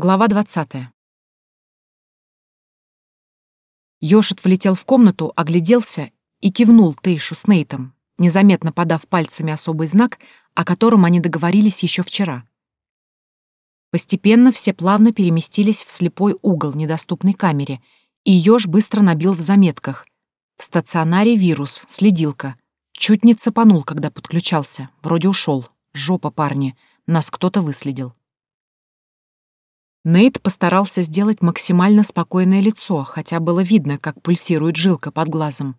Глава 20. Йошит влетел в комнату, огляделся и кивнул Тейшу с Нейтом, незаметно подав пальцами особый знак, о котором они договорились еще вчера. Постепенно все плавно переместились в слепой угол недоступной камере, и Ёж быстро набил в заметках. В стационаре вирус, следилка. Чуть не цепанул, когда подключался. Вроде ушел. Жопа, парни. Нас кто-то выследил. Нейт постарался сделать максимально спокойное лицо, хотя было видно, как пульсирует жилка под глазом.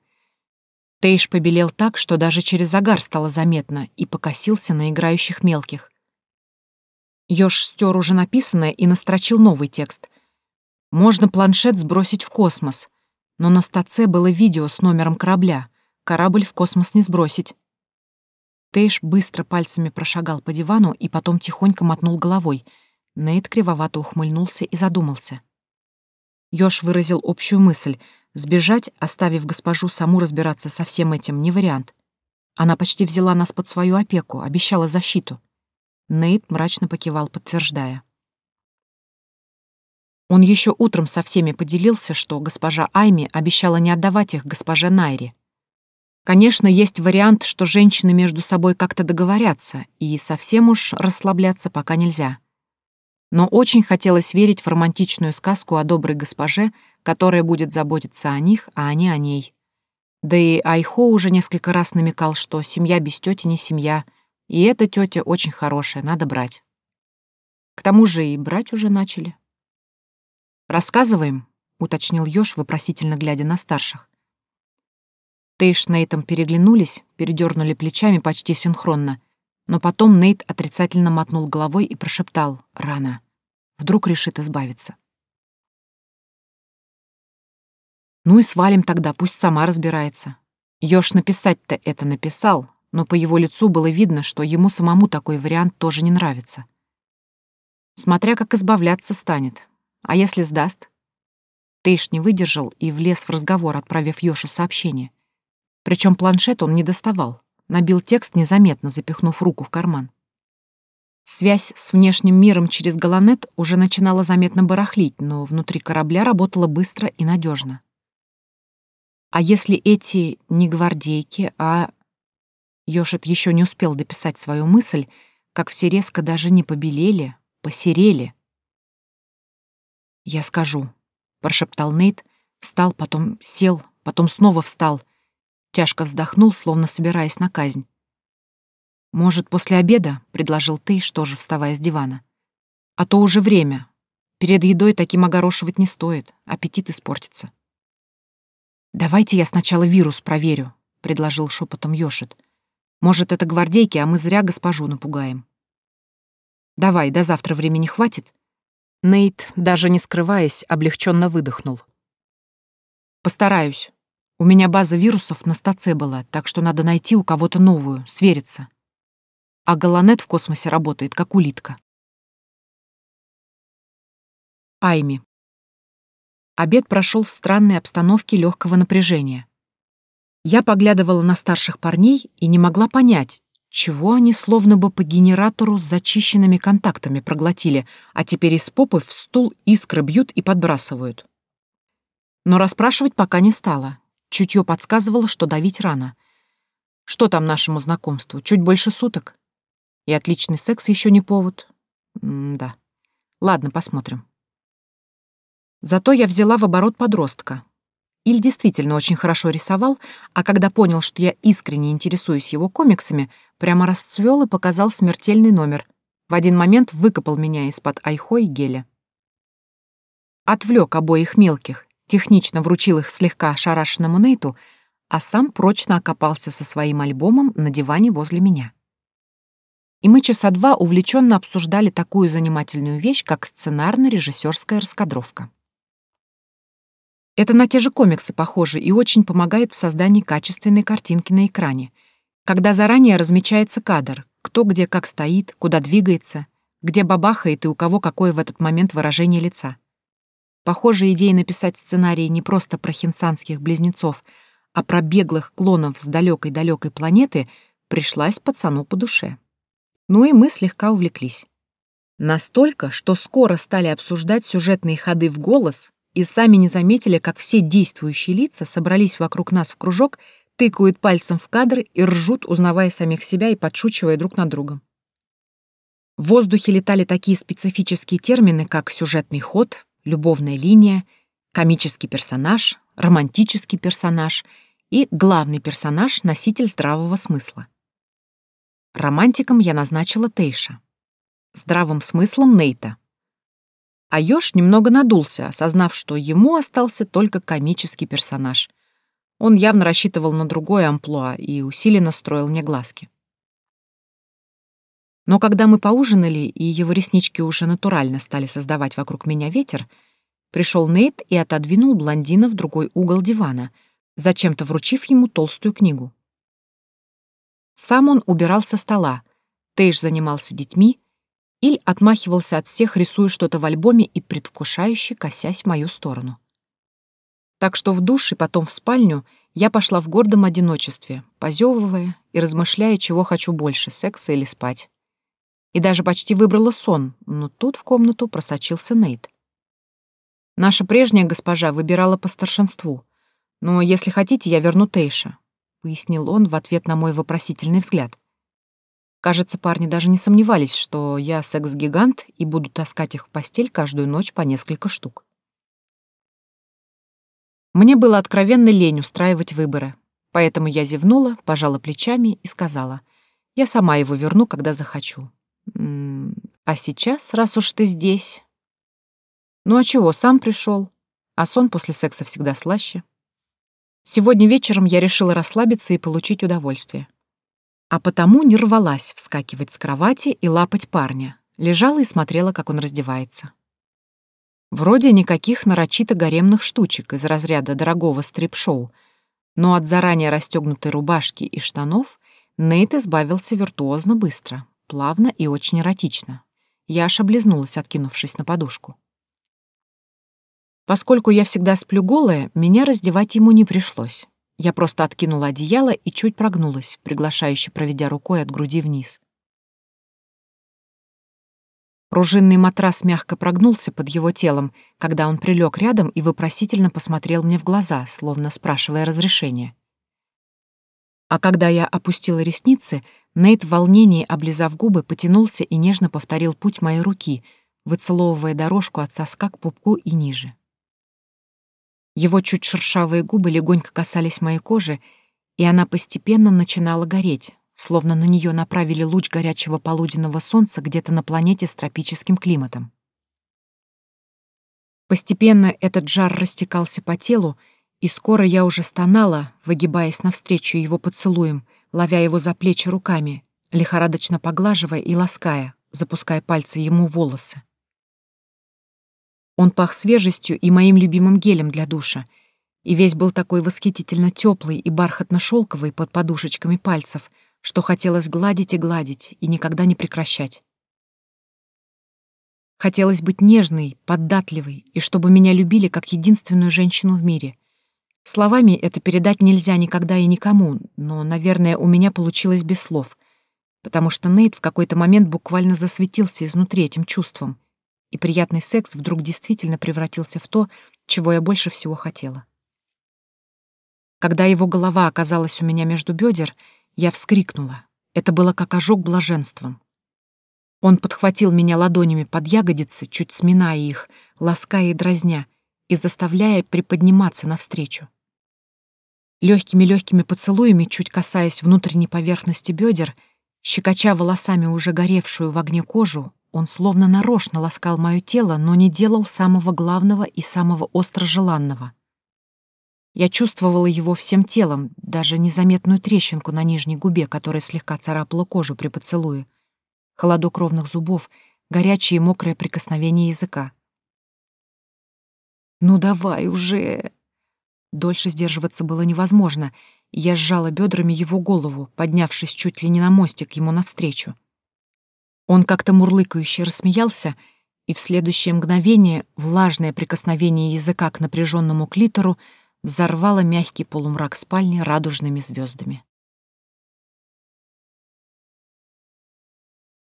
Тейш побелел так, что даже через загар стало заметно, и покосился на играющих мелких. Ёж стер уже написанное и настрочил новый текст. Можно планшет сбросить в космос, но на стаце было видео с номером корабля. Корабль в космос не сбросить. Тейш быстро пальцами прошагал по дивану и потом тихонько мотнул головой — Нейт кривовато ухмыльнулся и задумался. Ёж выразил общую мысль. Сбежать, оставив госпожу саму разбираться со всем этим, не вариант. Она почти взяла нас под свою опеку, обещала защиту. Нейт мрачно покивал, подтверждая. Он еще утром со всеми поделился, что госпожа Айми обещала не отдавать их госпоже Найре. Конечно, есть вариант, что женщины между собой как-то договорятся, и совсем уж расслабляться пока нельзя но очень хотелось верить в романтичную сказку о доброй госпоже, которая будет заботиться о них, а они о ней. Да и Айхо уже несколько раз намекал, что семья без тети не семья, и эта тетя очень хорошая, надо брать. К тому же и брать уже начали. «Рассказываем?» — уточнил Ёж, вопросительно глядя на старших. Тейш с Нейтом переглянулись, передернули плечами почти синхронно — но потом Нейт отрицательно мотнул головой и прошептал «Рано». Вдруг решит избавиться. Ну и свалим тогда, пусть сама разбирается. Ёж написать-то это написал, но по его лицу было видно, что ему самому такой вариант тоже не нравится. Смотря как избавляться станет. А если сдаст? Тейш не выдержал и влез в разговор, отправив Ёшу сообщение. Причем планшет он не доставал. Набил текст незаметно, запихнув руку в карман. Связь с внешним миром через Галанет уже начинала заметно барахлить, но внутри корабля работала быстро и надежно. А если эти не гвардейки, а... Йошет еще не успел дописать свою мысль, как все резко даже не побелели, посерели. «Я скажу», — прошептал Нейт, встал, потом сел, потом снова встал, Тяжко вздохнул, словно собираясь на казнь. «Может, после обеда?» — предложил ты, что же, вставая с дивана. «А то уже время. Перед едой таким огорошивать не стоит, аппетит испортится». «Давайте я сначала вирус проверю», — предложил шепотом Йошит. «Может, это гвардейки, а мы зря госпожу напугаем». «Давай, до завтра времени хватит?» Нейт, даже не скрываясь, облегченно выдохнул. «Постараюсь», у меня база вирусов на стаце была, так что надо найти у кого-то новую, свериться. А Галанет в космосе работает, как улитка. Айми. Обед прошел в странной обстановке легкого напряжения. Я поглядывала на старших парней и не могла понять, чего они словно бы по генератору с зачищенными контактами проглотили, а теперь из попы в стул искры бьют и подбрасывают. Но расспрашивать пока не стала. Чутье подсказывало, что давить рано. Что там нашему знакомству? Чуть больше суток? И отличный секс еще не повод? М да. Ладно, посмотрим. Зато я взяла в оборот подростка. Иль действительно очень хорошо рисовал, а когда понял, что я искренне интересуюсь его комиксами, прямо расцвел и показал смертельный номер. В один момент выкопал меня из-под айхо и геля. Отвлек обоих мелких, технично вручил их слегка ошарашенному Нейту, а сам прочно окопался со своим альбомом на диване возле меня. И мы часа два увлеченно обсуждали такую занимательную вещь, как сценарно-режиссерская раскадровка. Это на те же комиксы похоже и очень помогает в создании качественной картинки на экране, когда заранее размечается кадр, кто где как стоит, куда двигается, где бабахает и у кого какое в этот момент выражение лица. Похоже, идея написать сценарий не просто про хинсанских близнецов, а про беглых клонов с далекой-далекой планеты пришлась пацану по душе. Ну и мы слегка увлеклись. Настолько, что скоро стали обсуждать сюжетные ходы в голос и сами не заметили, как все действующие лица собрались вокруг нас в кружок, тыкают пальцем в кадр и ржут, узнавая самих себя и подшучивая друг над другом. В воздухе летали такие специфические термины, как сюжетный ход, любовная линия, комический персонаж, романтический персонаж и главный персонаж — носитель здравого смысла. Романтиком я назначила Тейша. Здравым смыслом Нейта. А Ёж немного надулся, осознав, что ему остался только комический персонаж. Он явно рассчитывал на другое амплуа и усиленно строил мне глазки. Но когда мы поужинали, и его реснички уже натурально стали создавать вокруг меня ветер, пришел Нейт и отодвинул блондина в другой угол дивана, зачем-то вручив ему толстую книгу. Сам он убирал со стола, Тейш занимался детьми, Иль отмахивался от всех, рисуя что-то в альбоме и предвкушающе косясь в мою сторону. Так что в душ и потом в спальню я пошла в гордом одиночестве, позевывая и размышляя, чего хочу больше — секса или спать и даже почти выбрала сон, но тут в комнату просочился Нейт. Наша прежняя госпожа выбирала по старшинству, но если хотите, я верну Тейша, пояснил он в ответ на мой вопросительный взгляд. Кажется, парни даже не сомневались, что я секс-гигант и буду таскать их в постель каждую ночь по несколько штук. Мне было откровенно лень устраивать выборы, поэтому я зевнула, пожала плечами и сказала, я сама его верну, когда захочу. А сейчас, раз уж ты здесь... Ну а чего, сам пришел, а сон после секса всегда слаще. Сегодня вечером я решила расслабиться и получить удовольствие. А потому не рвалась вскакивать с кровати и лапать парня. Лежала и смотрела, как он раздевается. Вроде никаких нарочито гаремных штучек из разряда дорогого стрип-шоу, но от заранее расстегнутой рубашки и штанов Нейт избавился виртуозно быстро, плавно и очень эротично. Я аж облизнулась, откинувшись на подушку. Поскольку я всегда сплю голая, меня раздевать ему не пришлось. Я просто откинула одеяло и чуть прогнулась, приглашающе проведя рукой от груди вниз. Пружинный матрас мягко прогнулся под его телом, когда он прилег рядом и вопросительно посмотрел мне в глаза, словно спрашивая разрешения. А когда я опустила ресницы, Нейт в волнении, облизав губы, потянулся и нежно повторил путь моей руки, выцеловывая дорожку от соска к пупку и ниже. Его чуть шершавые губы легонько касались моей кожи, и она постепенно начинала гореть, словно на нее направили луч горячего полуденного солнца где-то на планете с тропическим климатом. Постепенно этот жар растекался по телу, и скоро я уже стонала, выгибаясь навстречу его поцелуем, ловя его за плечи руками, лихорадочно поглаживая и лаская, запуская пальцы ему в волосы. Он пах свежестью и моим любимым гелем для душа, и весь был такой восхитительно теплый и бархатно-шелковый под подушечками пальцев, что хотелось гладить и гладить, и никогда не прекращать. Хотелось быть нежной, податливой, и чтобы меня любили как единственную женщину в мире — Словами это передать нельзя никогда и никому, но, наверное, у меня получилось без слов, потому что Нейт в какой-то момент буквально засветился изнутри этим чувством, и приятный секс вдруг действительно превратился в то, чего я больше всего хотела. Когда его голова оказалась у меня между бедер, я вскрикнула. Это было как ожог блаженством. Он подхватил меня ладонями под ягодицы, чуть сминая их, лаская и дразня — и заставляя приподниматься навстречу. Легкими-легкими поцелуями, чуть касаясь внутренней поверхности бедер, щекоча волосами уже горевшую в огне кожу, он словно нарочно ласкал мое тело, но не делал самого главного и самого остро желанного. Я чувствовала его всем телом, даже незаметную трещинку на нижней губе, которая слегка царапала кожу при поцелуе, холодок ровных зубов, горячее и мокрое прикосновение языка. «Ну давай уже!» Дольше сдерживаться было невозможно, я сжала бедрами его голову, поднявшись чуть ли не на мостик ему навстречу. Он как-то мурлыкающе рассмеялся, и в следующее мгновение влажное прикосновение языка к напряженному клитору взорвало мягкий полумрак спальни радужными звездами.